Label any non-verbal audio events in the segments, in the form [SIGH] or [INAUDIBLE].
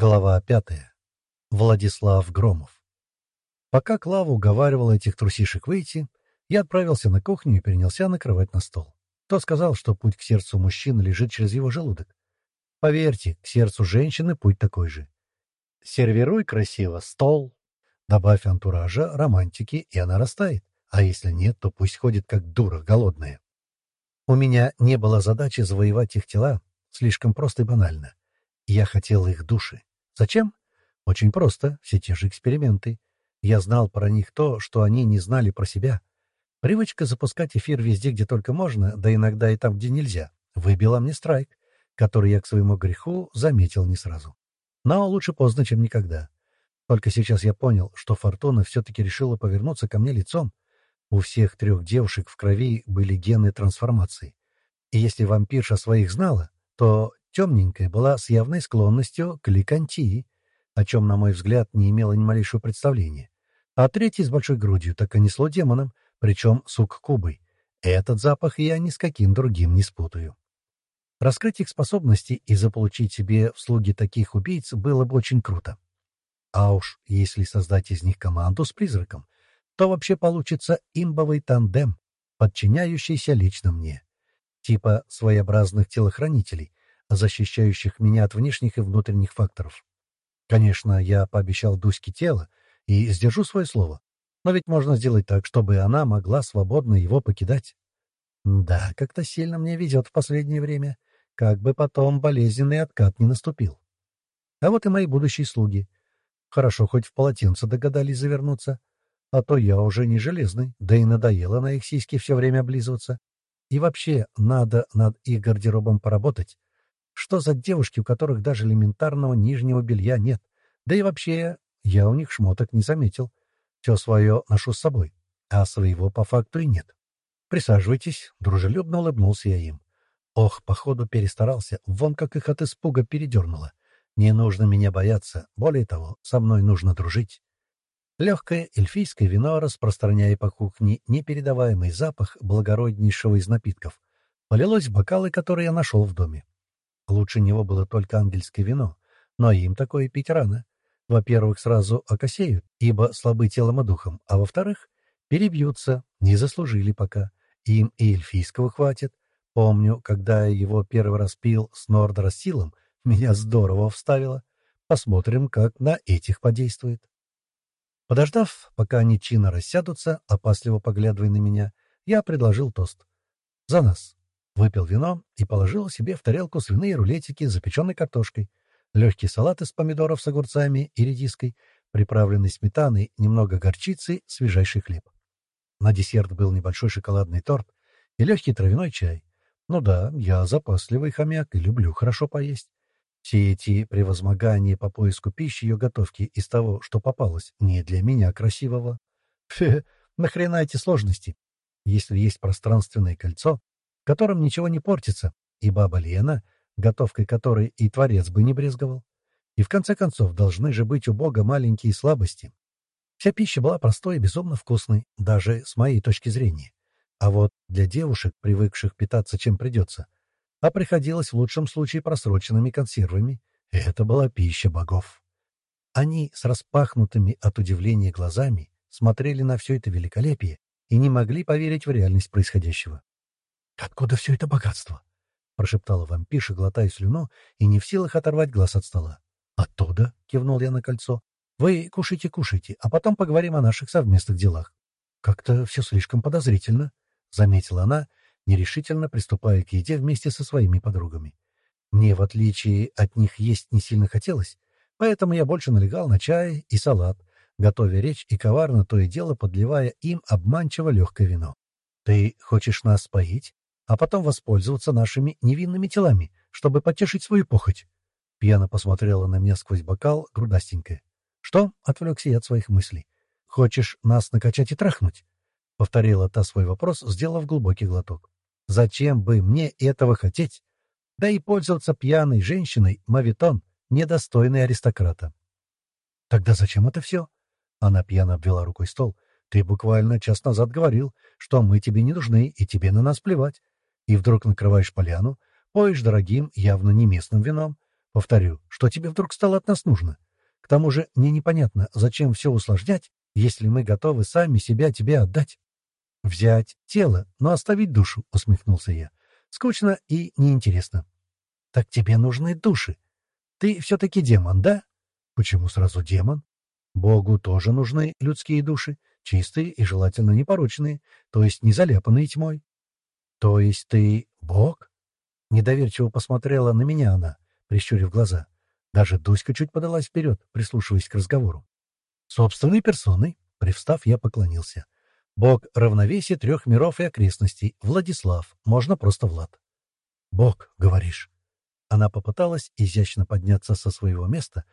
Глава пятая. Владислав Громов. Пока Клава уговаривала этих трусишек выйти, я отправился на кухню и перенялся накрывать на стол. Тот сказал, что путь к сердцу мужчины лежит через его желудок. Поверьте, к сердцу женщины путь такой же. Сервируй красиво стол, добавь антуража, романтики, и она растает. А если нет, то пусть ходит как дура голодная. У меня не было задачи завоевать их тела, слишком просто и банально. Я хотел их души. Зачем? Очень просто, все те же эксперименты. Я знал про них то, что они не знали про себя. Привычка запускать эфир везде, где только можно, да иногда и там, где нельзя, выбила мне страйк, который я к своему греху заметил не сразу. Но лучше поздно, чем никогда. Только сейчас я понял, что Фортуна все-таки решила повернуться ко мне лицом. У всех трех девушек в крови были гены трансформации. И если вампирша своих знала, то темненькая была с явной склонностью к ликантии, о чем, на мой взгляд, не имела ни малейшего представления. А третий с большой грудью так и несло демоном, причем суккубой. Этот запах я ни с каким другим не спутаю. Раскрыть их способности и заполучить себе в слуги таких убийц было бы очень круто. А уж если создать из них команду с призраком, то вообще получится имбовый тандем, подчиняющийся лично мне. Типа своеобразных телохранителей, защищающих меня от внешних и внутренних факторов. Конечно, я пообещал Дуське тело и сдержу свое слово, но ведь можно сделать так, чтобы она могла свободно его покидать. Да, как-то сильно мне везет в последнее время, как бы потом болезненный откат не наступил. А вот и мои будущие слуги. Хорошо, хоть в полотенце догадались завернуться, а то я уже не железный, да и надоело на их сиськи все время облизываться. И вообще, надо над их гардеробом поработать, что за девушки, у которых даже элементарного нижнего белья нет? Да и вообще, я у них шмоток не заметил. Все свое ношу с собой, а своего по факту и нет. Присаживайтесь, дружелюбно улыбнулся я им. Ох, походу перестарался, вон как их от испуга передернуло. Не нужно меня бояться, более того, со мной нужно дружить. Легкое эльфийское вино, распространяя по кухне непередаваемый запах благороднейшего из напитков, полилось в бокалы, которые я нашел в доме. Лучше него было только ангельское вино, но им такое пить рано. Во-первых, сразу окосеют, ибо слабы телом и духом, а во-вторых, перебьются, не заслужили пока. Им и эльфийского хватит. Помню, когда я его первый раз пил с Нордера силом, [LAUGHS] меня здорово вставило. Посмотрим, как на этих подействует. Подождав, пока они чинно рассядутся, опасливо поглядывая на меня, я предложил тост. «За нас!» Выпил вино и положил себе в тарелку свиные рулетики с запеченной картошкой, легкий салат из помидоров с огурцами и редиской, приправленный сметаной, немного горчицы, свежайший хлеб. На десерт был небольшой шоколадный торт и легкий травяной чай. Ну да, я запасливый хомяк и люблю хорошо поесть. Все эти превозмогания по поиску пищи и готовки из того, что попалось, не для меня красивого. Фе, нахрена эти сложности? Если есть пространственное кольцо, которым ничего не портится, и баба Лена, готовкой которой и творец бы не брезговал. И в конце концов, должны же быть у Бога маленькие слабости. Вся пища была простой и безумно вкусной, даже с моей точки зрения. А вот для девушек, привыкших питаться чем придется, а приходилось в лучшем случае просроченными консервами, это была пища богов. Они с распахнутыми от удивления глазами смотрели на все это великолепие и не могли поверить в реальность происходящего. «Откуда все это богатство?» — прошептала вампиша, глотая слюну и не в силах оторвать глаз от стола. «Оттуда?» — кивнул я на кольцо. «Вы кушайте, кушайте, а потом поговорим о наших совместных делах». «Как-то все слишком подозрительно», — заметила она, нерешительно приступая к еде вместе со своими подругами. Мне, в отличие от них, есть не сильно хотелось, поэтому я больше налегал на чай и салат, готовя речь и коварно то и дело подливая им обманчиво легкое вино. «Ты хочешь нас поить?» А потом воспользоваться нашими невинными телами, чтобы потешить свою похоть. Пьяно посмотрела на меня сквозь бокал, грудастенькая. «Что?» — отвлекся я от своих мыслей. «Хочешь нас накачать и трахнуть?» — повторила та свой вопрос, сделав глубокий глоток. «Зачем бы мне этого хотеть? Да и пользоваться пьяной женщиной — мавитон, недостойный аристократа». «Тогда зачем это все?» Она пьяно обвела рукой стол. «Ты буквально час назад говорил, что мы тебе не нужны, и тебе на нас плевать и вдруг накрываешь поляну, поешь дорогим, явно не местным вином, Повторю, что тебе вдруг стало от нас нужно? К тому же мне непонятно, зачем все усложнять, если мы готовы сами себя тебе отдать. Взять тело, но оставить душу, — усмехнулся я. Скучно и неинтересно. Так тебе нужны души. Ты все-таки демон, да? Почему сразу демон? Богу тоже нужны людские души, чистые и желательно непорочные, то есть не заляпанные тьмой. То есть ты Бог? Недоверчиво посмотрела на меня она, прищурив глаза. Даже Дуська чуть подалась вперед, прислушиваясь к разговору. Собственной персоной, привстав, я поклонился. Бог равновесия трех миров и окрестностей. Владислав. Можно просто Влад. Бог, говоришь. Она попыталась изящно подняться со своего места,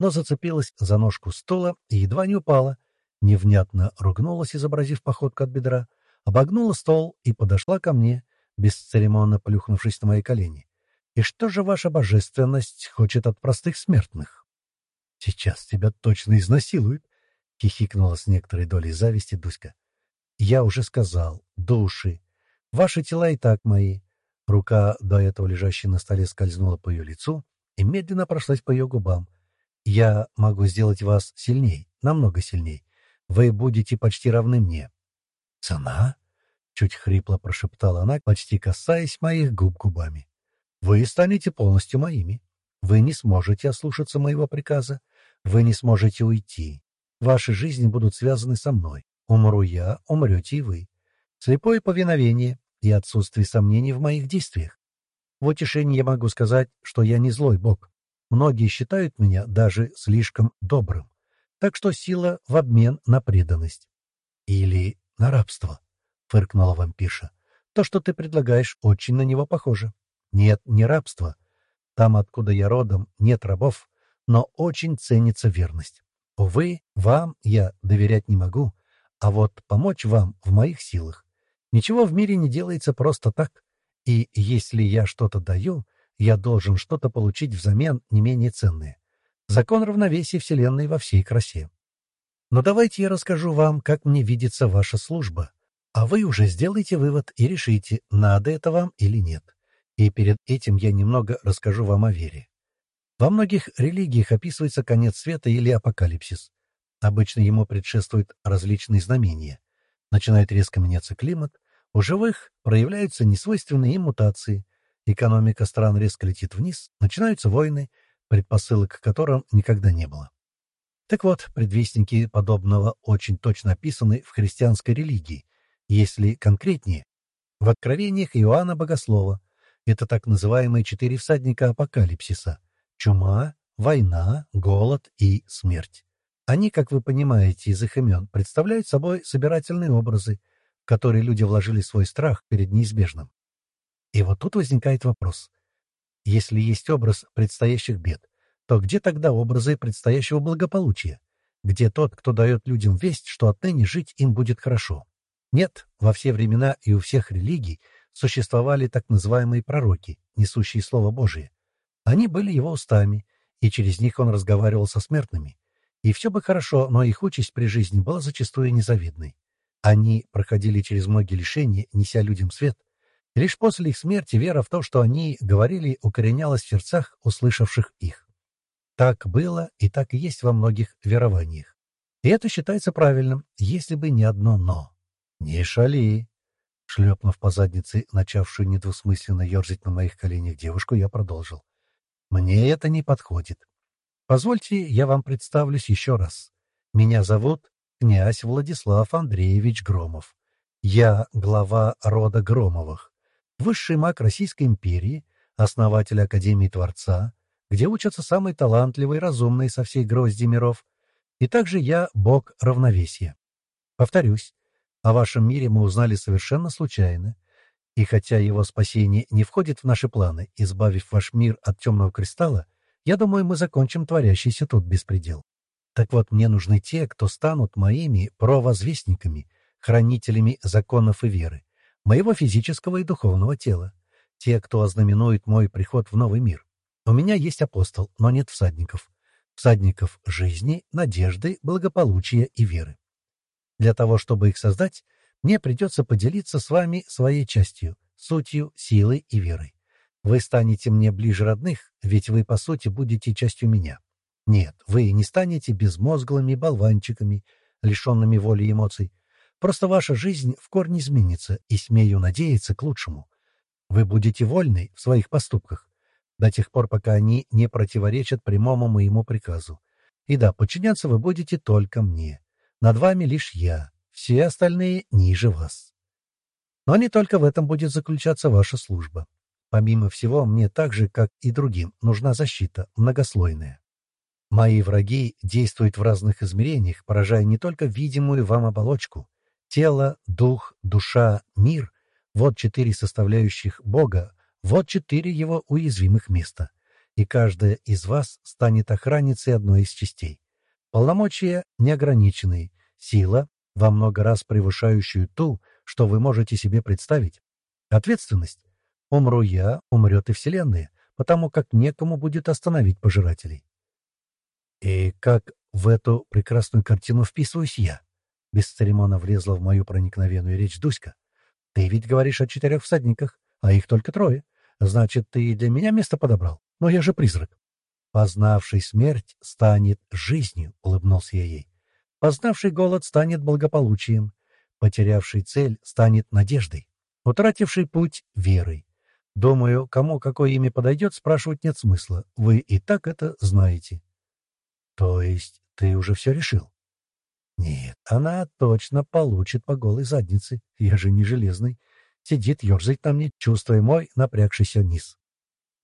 но зацепилась за ножку стула и едва не упала. Невнятно ругнулась, изобразив походку от бедра, обогнула стол и подошла ко мне, бесцеремонно плюхнувшись на мои колени. «И что же ваша божественность хочет от простых смертных?» «Сейчас тебя точно изнасилуют», — хихикнула с некоторой долей зависти Дуська. «Я уже сказал. Души. Ваши тела и так мои». Рука, до этого лежащая на столе, скользнула по ее лицу и медленно прошлась по ее губам. «Я могу сделать вас сильней, намного сильней. Вы будете почти равны мне». «Цена?» — чуть хрипло прошептала она, почти касаясь моих губ губами. «Вы станете полностью моими. Вы не сможете ослушаться моего приказа. Вы не сможете уйти. Ваши жизни будут связаны со мной. Умру я, умрете и вы. Слепое повиновение и отсутствие сомнений в моих действиях. В утешении я могу сказать, что я не злой бог. Многие считают меня даже слишком добрым. Так что сила в обмен на преданность. Или на рабство, — фыркнула вампирша. То, что ты предлагаешь, очень на него похоже. Нет, не рабство. Там, откуда я родом, нет рабов, но очень ценится верность. Увы, вам я доверять не могу, а вот помочь вам в моих силах. Ничего в мире не делается просто так. И если я что-то даю, я должен что-то получить взамен не менее ценное. Закон равновесия Вселенной во всей красе. Но давайте я расскажу вам, как мне видится ваша служба, а вы уже сделайте вывод и решите, надо это вам или нет. И перед этим я немного расскажу вам о вере. Во многих религиях описывается конец света или апокалипсис. Обычно ему предшествуют различные знамения. Начинает резко меняться климат, у живых проявляются несвойственные им мутации, экономика стран резко летит вниз, начинаются войны, предпосылок к которым никогда не было. Так вот, предвестники подобного очень точно описаны в христианской религии, если конкретнее, в откровениях Иоанна Богослова. Это так называемые четыре всадника апокалипсиса — чума, война, голод и смерть. Они, как вы понимаете из их имен, представляют собой собирательные образы, в которые люди вложили свой страх перед неизбежным. И вот тут возникает вопрос. Если есть образ предстоящих бед, то где тогда образы предстоящего благополучия? Где тот, кто дает людям весть, что отныне жить им будет хорошо? Нет, во все времена и у всех религий существовали так называемые пророки, несущие Слово Божие. Они были его устами, и через них он разговаривал со смертными. И все бы хорошо, но их участь при жизни была зачастую незавидной. Они проходили через многие лишения, неся людям свет. Лишь после их смерти вера в то, что они говорили, укоренялась в сердцах услышавших их. Так было и так есть во многих верованиях. И это считается правильным, если бы не одно «но». «Не шали!» Шлепнув по заднице, начавшую недвусмысленно ерзать на моих коленях девушку, я продолжил. «Мне это не подходит. Позвольте, я вам представлюсь еще раз. Меня зовут князь Владислав Андреевич Громов. Я глава рода Громовых, высший маг Российской империи, основатель Академии Творца, где учатся самые талантливые и разумные со всей грозди миров, и также я бог равновесия. Повторюсь, о вашем мире мы узнали совершенно случайно, и хотя его спасение не входит в наши планы, избавив ваш мир от темного кристалла, я думаю, мы закончим творящийся тут беспредел. Так вот, мне нужны те, кто станут моими провозвестниками, хранителями законов и веры, моего физического и духовного тела, те, кто ознаменует мой приход в новый мир. У меня есть апостол, но нет всадников. Всадников жизни, надежды, благополучия и веры. Для того, чтобы их создать, мне придется поделиться с вами своей частью, сутью, силой и верой. Вы станете мне ближе родных, ведь вы, по сути, будете частью меня. Нет, вы не станете безмозглыми болванчиками, лишенными воли и эмоций. Просто ваша жизнь в корне изменится, и, смею надеяться, к лучшему. Вы будете вольны в своих поступках, до тех пор, пока они не противоречат прямому моему приказу. И да, подчиняться вы будете только мне. Над вами лишь я, все остальные ниже вас. Но не только в этом будет заключаться ваша служба. Помимо всего, мне так же, как и другим, нужна защита, многослойная. Мои враги действуют в разных измерениях, поражая не только видимую вам оболочку. Тело, дух, душа, мир — вот четыре составляющих Бога, вот четыре его уязвимых места. И каждая из вас станет охранницей одной из частей. Полномочия неограниченные, сила, во много раз превышающую ту, что вы можете себе представить. Ответственность. Умру я, умрет и Вселенная, потому как некому будет остановить пожирателей. И как в эту прекрасную картину вписываюсь я? Без церемона влезла в мою проникновенную речь Дуська. Ты ведь говоришь о четырех всадниках, а их только трое. Значит, ты и для меня место подобрал? Но я же призрак. Познавший смерть станет жизнью, — улыбнулся я ей. Познавший голод станет благополучием. Потерявший цель станет надеждой. Утративший путь — верой. Думаю, кому какое имя подойдет, спрашивать нет смысла. Вы и так это знаете. То есть ты уже все решил? Нет, она точно получит по голой заднице. Я же не железный. Сидит, ерзает на мне, чувствуя мой напрягшийся низ.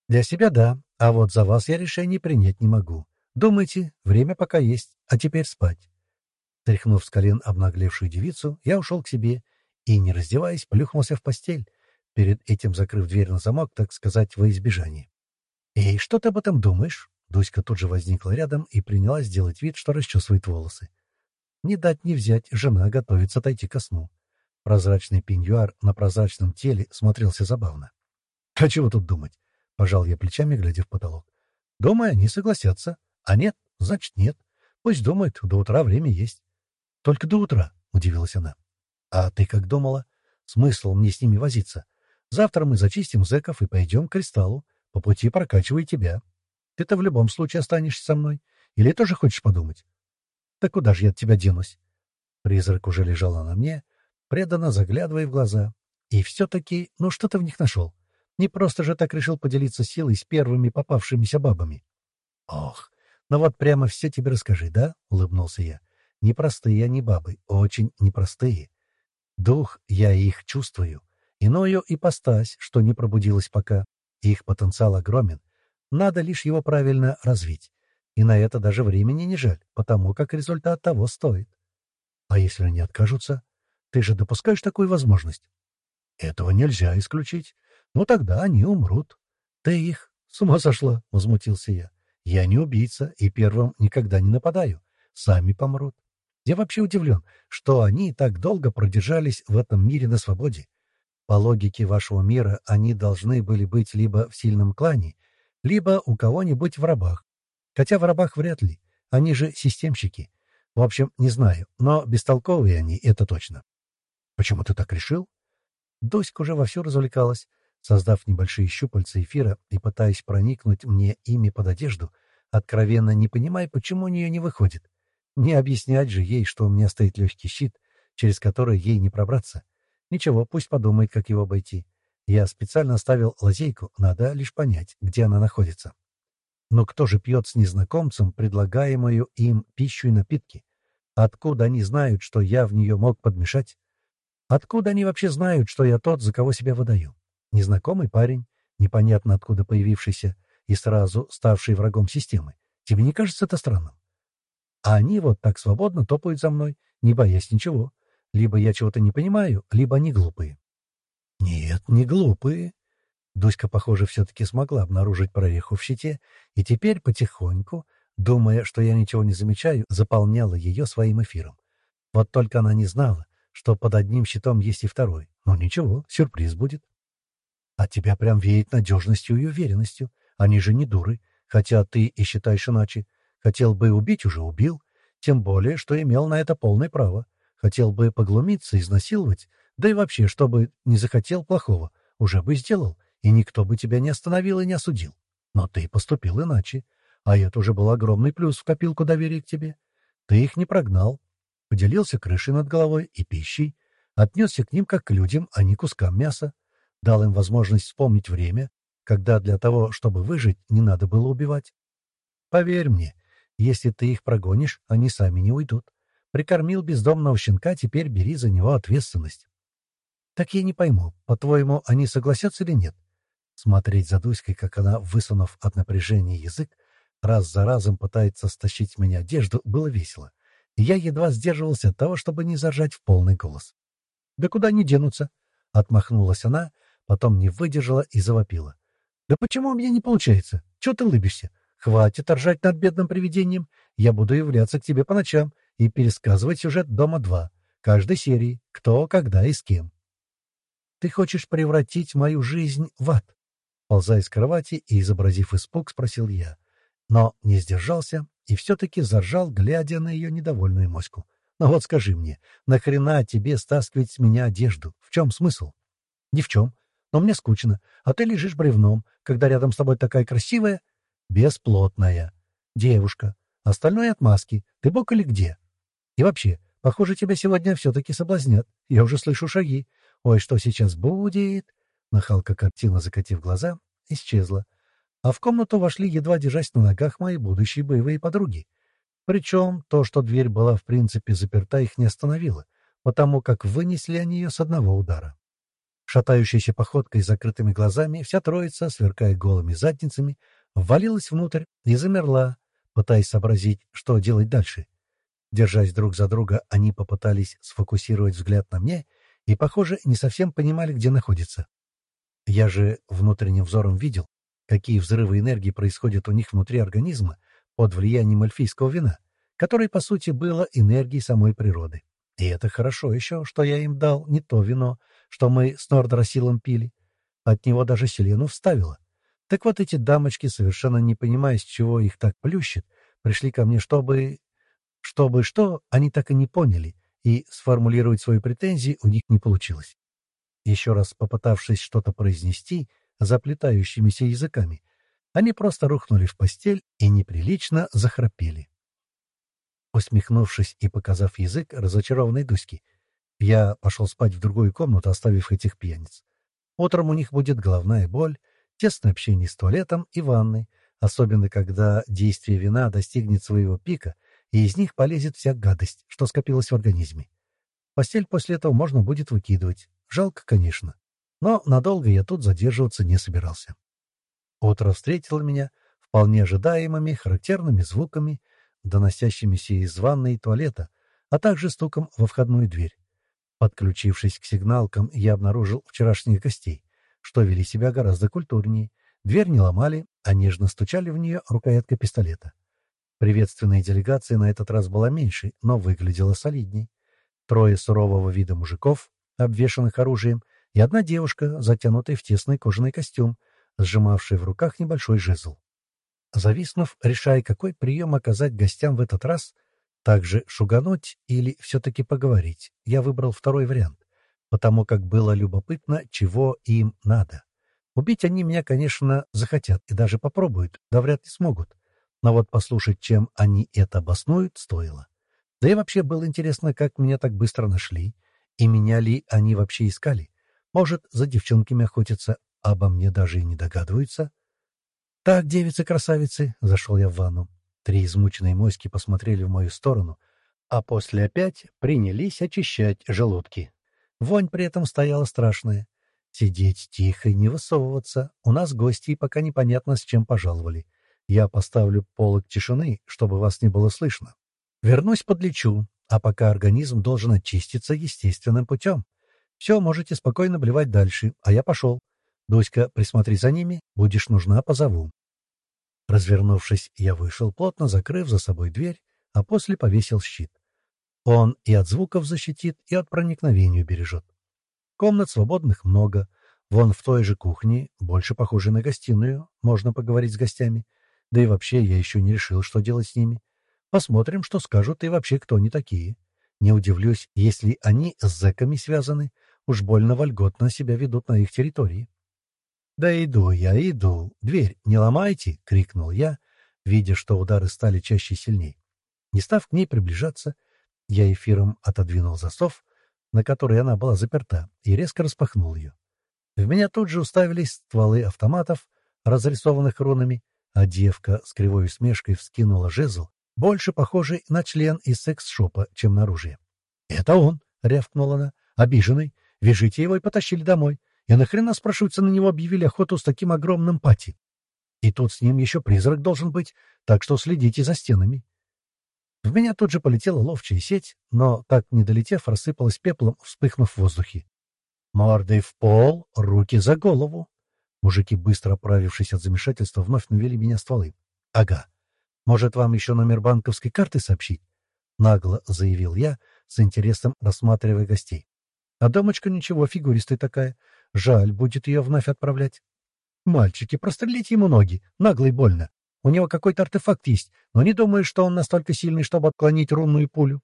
Для себя да, а вот за вас я решение принять не могу. Думайте, время пока есть, а теперь спать. Тряхнув с колен обнаглевшую девицу, я ушел к себе и, не раздеваясь, плюхнулся в постель, перед этим закрыв дверь на замок, так сказать, во избежание. «Эй, что ты об этом думаешь?» Дуська тут же возникла рядом и принялась делать вид, что расчесывает волосы. Не дать не взять, жена готовится отойти ко сну. Прозрачный пеньюар на прозрачном теле смотрелся забавно. «А чего тут думать?» — пожал я плечами, глядя в потолок. «Думаю, они согласятся. А нет, значит, нет. Пусть думают, до утра время есть». «Только до утра», — удивилась она. «А ты как думала? Смысл мне с ними возиться? Завтра мы зачистим зэков и пойдем к кристаллу. По пути прокачивай тебя. Ты-то в любом случае останешься со мной. Или тоже хочешь подумать?» «Да куда же я от тебя денусь?» Призрак уже лежала на мне, преданно заглядывая в глаза. И все-таки, ну что ты в них нашел? Не просто же так решил поделиться силой с первыми попавшимися бабами. — Ох, ну вот прямо все тебе расскажи, да? — улыбнулся я. — Непростые они бабы, очень непростые. Дух, я их чувствую. Иною ипостась, что не пробудилась пока. Их потенциал огромен. Надо лишь его правильно развить. И на это даже времени не жаль, потому как результат того стоит. А если они откажутся? Ты же допускаешь такую возможность? Этого нельзя исключить. Ну тогда они умрут. Ты их с ума сошла, возмутился я. Я не убийца и первым никогда не нападаю. Сами помрут. Я вообще удивлен, что они так долго продержались в этом мире на свободе. По логике вашего мира они должны были быть либо в сильном клане, либо у кого-нибудь в рабах. Хотя в рабах вряд ли. Они же системщики. В общем, не знаю, но бестолковые они, это точно. Почему ты так решил? Доська уже вовсю развлекалась, создав небольшие щупальца эфира и пытаясь проникнуть мне ими под одежду, откровенно не понимая, почему у нее не выходит. Не объяснять же ей, что у меня стоит легкий щит, через который ей не пробраться. Ничего, пусть подумает, как его обойти. Я специально оставил лазейку, надо лишь понять, где она находится. Но кто же пьет с незнакомцем предлагаемую им пищу и напитки? Откуда они знают, что я в нее мог подмешать? Откуда они вообще знают, что я тот, за кого себя выдаю? Незнакомый парень, непонятно откуда появившийся и сразу ставший врагом системы. Тебе не кажется это странным? А они вот так свободно топают за мной, не боясь ничего. Либо я чего-то не понимаю, либо они глупые. Нет, не глупые. Дуська, похоже, все-таки смогла обнаружить прореху в щите, и теперь потихоньку, думая, что я ничего не замечаю, заполняла ее своим эфиром. Вот только она не знала, что под одним щитом есть и второй. Но ничего, сюрприз будет. А тебя прям веет надежностью и уверенностью. Они же не дуры, хотя ты и считаешь иначе. Хотел бы убить, уже убил. Тем более, что имел на это полное право. Хотел бы поглумиться, изнасиловать, да и вообще, чтобы не захотел плохого, уже бы сделал. и никто бы тебя не остановил и не осудил. Но ты поступил иначе, а это уже был огромный плюс в копилку доверия к тебе. Ты их не прогнал, поделился крышей над головой и пищей, отнесся к ним как к людям, а не кускам мяса, дал им возможность вспомнить время, когда для того, чтобы выжить, не надо было убивать. Поверь мне, если ты их прогонишь, они сами не уйдут. Прикормил бездомного щенка, теперь бери за него ответственность. Так я не пойму, по-твоему, они согласятся или нет? Смотреть за Дуськой, как она, высунув от напряжения язык, раз за разом пытается стащить с меня одежду, было весело. Я едва сдерживался от того, чтобы не заржать в полный голос. «Да куда они денутся?» — отмахнулась она, потом не выдержала и завопила. «Да почему у меня не получается? Чего ты улыбишься? Хватит ржать над бедным привидением. Я буду являться к тебе по ночам и пересказывать сюжет «Дома-2» каждой серии, кто, когда и с кем. Ты хочешь превратить мою жизнь в ад? Ползая с кровати и изобразив испуг, спросил я. Но не сдержался и все-таки заржал, глядя на ее недовольную моську. Ну вот скажи мне, нахрена тебе стаскивать с меня одежду? В чем смысл? Ни в чем. Но мне скучно. А ты лежишь бревном, когда рядом с тобой такая красивая, бесплотная девушка. Остальное отмазки. Ты бог или где? И вообще, похоже, тебя сегодня все-таки соблазнят. Я уже слышу шаги. Ой, что сейчас будет? Нахалка картина, закатив глаза, исчезла. А в комнату вошли, едва держась на ногах, мои будущие боевые подруги. Причем то, что дверь была в принципе заперта, их не остановило, потому как вынесли они ее с одного удара. Шатающейся походкой с закрытыми глазами вся троица, сверкая голыми задницами, ввалилась внутрь и замерла, пытаясь сообразить, что делать дальше. Держась друг за друга, они попытались сфокусировать взгляд на мне и, похоже, не совсем понимали, где находятся. Я же внутренним взором видел, какие взрывы энергии происходят у них внутри организма под влиянием эльфийского вина, которое, по сути, было энергией самой природы. И это хорошо еще, что я им дал не то вино, что мы с Нордросилом пили. От него даже Селену вставила. Так вот эти дамочки, совершенно не понимая, с чего их так плющит, пришли ко мне, чтобы... Чтобы что, они так и не поняли, и сформулировать свои претензии у них не получилось. Еще раз попытавшись что-то произнести заплетающимися языками, они просто рухнули в постель и неприлично захрапели. Усмехнувшись и показав язык разочарованной Дуськи, я пошел спать в другую комнату, оставив этих пьяниц. Утром у них будет головная боль, тесное общение с туалетом и ванной, особенно когда действие вина достигнет своего пика, и из них полезет вся гадость, что скопилась в организме. Постель после этого можно будет выкидывать. Жалко, конечно. Но надолго я тут задерживаться не собирался. Утро встретило меня вполне ожидаемыми, характерными звуками, доносящимися из ванной и туалета, а также стуком во входную дверь. Подключившись к сигналкам, я обнаружил вчерашних гостей, что вели себя гораздо культурнее. Дверь не ломали, а нежно стучали в нее рукояткой пистолета. Приветственная делегация на этот раз была меньше, но выглядела солидней. Трое сурового вида мужиков, обвешанных оружием, и одна девушка, затянутая в тесный кожаный костюм, сжимавшая в руках небольшой жезл. Зависнув, решая, какой прием оказать гостям в этот раз, также шугануть или все-таки поговорить, я выбрал второй вариант, потому как было любопытно, чего им надо. Убить они меня, конечно, захотят и даже попробуют, да вряд ли смогут. Но вот послушать, чем они это обоснуют, стоило. Да и вообще было интересно, как меня так быстро нашли, и меня ли они вообще искали. Может, за девчонками охотятся, а обо мне даже и не догадываются. «Так, девицы-красавицы!» — зашел я в ванну. Три измученные моськи посмотрели в мою сторону, а после опять принялись очищать желудки. Вонь при этом стояла страшная. Сидеть тихо и не высовываться. У нас гости, пока непонятно, с чем пожаловали. Я поставлю полок тишины, чтобы вас не было слышно. Вернусь подлечу, а пока организм должен очиститься естественным путем. Все, можете спокойно блевать дальше, а я пошел. Дуська, присмотри за ними, будешь нужна, позову. Развернувшись, я вышел, плотно закрыв за собой дверь, а после повесил щит. Он и от звуков защитит, и от проникновения бережет. Комнат свободных много. Вон в той же кухне, больше похожей на гостиную, можно поговорить с гостями. Да и вообще я еще не решил, что делать с ними. Посмотрим, что скажут и вообще кто они такие. Не удивлюсь, если они с зэками связаны, уж больно вольготно себя ведут на их территории. «Да иду я, иду. Дверь не ломайте!» — крикнул я, видя, что удары стали чаще и сильней. Не став к ней приближаться, я эфиром отодвинул засов, на который она была заперта, и резко распахнул ее. В меня тут же уставились стволы автоматов, разрисованных рунами, а девка с кривой усмешкой вскинула жезл, больше похожий на член из секс-шопа, чем на оружие. «Это он!» — рявкнула она. «Обиженный. Вяжите его и потащили домой. И нахрена, спрашивается, на него объявили охоту с таким огромным пати? И тут с ним еще призрак должен быть, так что следите за стенами». В меня тут же полетела ловчая сеть, но, так не долетев, рассыпалась пеплом, вспыхнув в воздухе. Мордой в пол, руки за голову. Мужики, быстро оправившись от замешательства, вновь навели меня стволы. — Ага. Может, вам еще номер банковской карты сообщить? — нагло заявил я, с интересом рассматривая гостей. — А дамочка ничего, фигуристая такая. Жаль, будет ее вновь отправлять. — Мальчики, прострелите ему ноги. Нагло и больно. У него какой-то артефакт есть, но не думаю, что он настолько сильный, чтобы отклонить рунную пулю.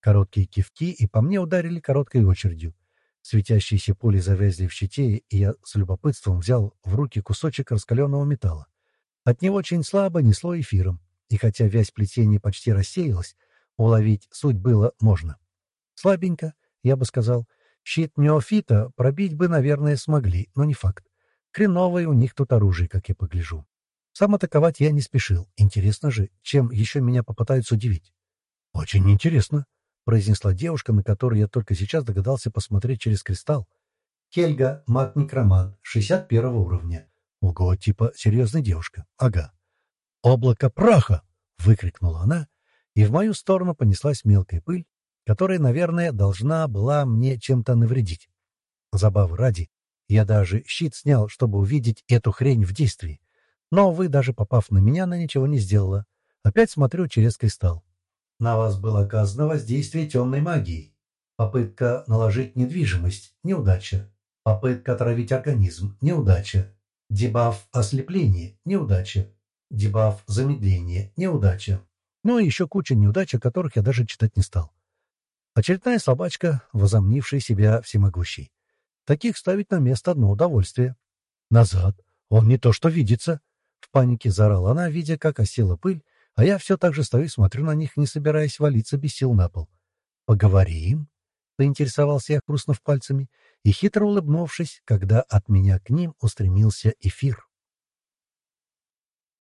Короткие кивки и по мне ударили короткой очередью. Светящиеся пули завязли в щите, и я с любопытством взял в руки кусочек раскаленного металла. От него очень слабо несло эфиром, и хотя вязь плетения почти рассеялась, уловить суть было можно. Слабенько, я бы сказал. Щит неофита пробить бы, наверное, смогли, но не факт. Хреновое у них тут оружие, как я погляжу. Сам атаковать я не спешил. Интересно же, чем еще меня попытаются удивить. — Очень интересно, произнесла девушка, на которую я только сейчас догадался посмотреть через кристалл. Хельга, маг-некромант, 61 уровня. Ого, типа серьезная девушка. Ага. «Облако праха!» — выкрикнула она, и в мою сторону понеслась мелкая пыль, которая, наверное, должна была мне чем-то навредить. Забавы ради, я даже щит снял, чтобы увидеть эту хрень в действии. Но, вы, даже попав на меня, она ничего не сделала. Опять смотрю через кристалл. На вас было оказано воздействие темной магии. Попытка наложить недвижимость – неудача. Попытка отравить организм – неудача. Дебаф ослепление – неудача. Дебаф замедление – неудача. Ну и еще куча неудач, о которых я даже читать не стал. Очередная собачка, возомнившая себя всемогущей. Таких ставить на место одно удовольствие. «Назад! Он не то что видится!» В панике заорала она, видя, как осела пыль, а я все так же стою и смотрю на них, не собираясь валиться без сил на пол. «Поговорим?» — поинтересовался я, хрустнув пальцами, и хитро улыбнувшись, когда от меня к ним устремился эфир.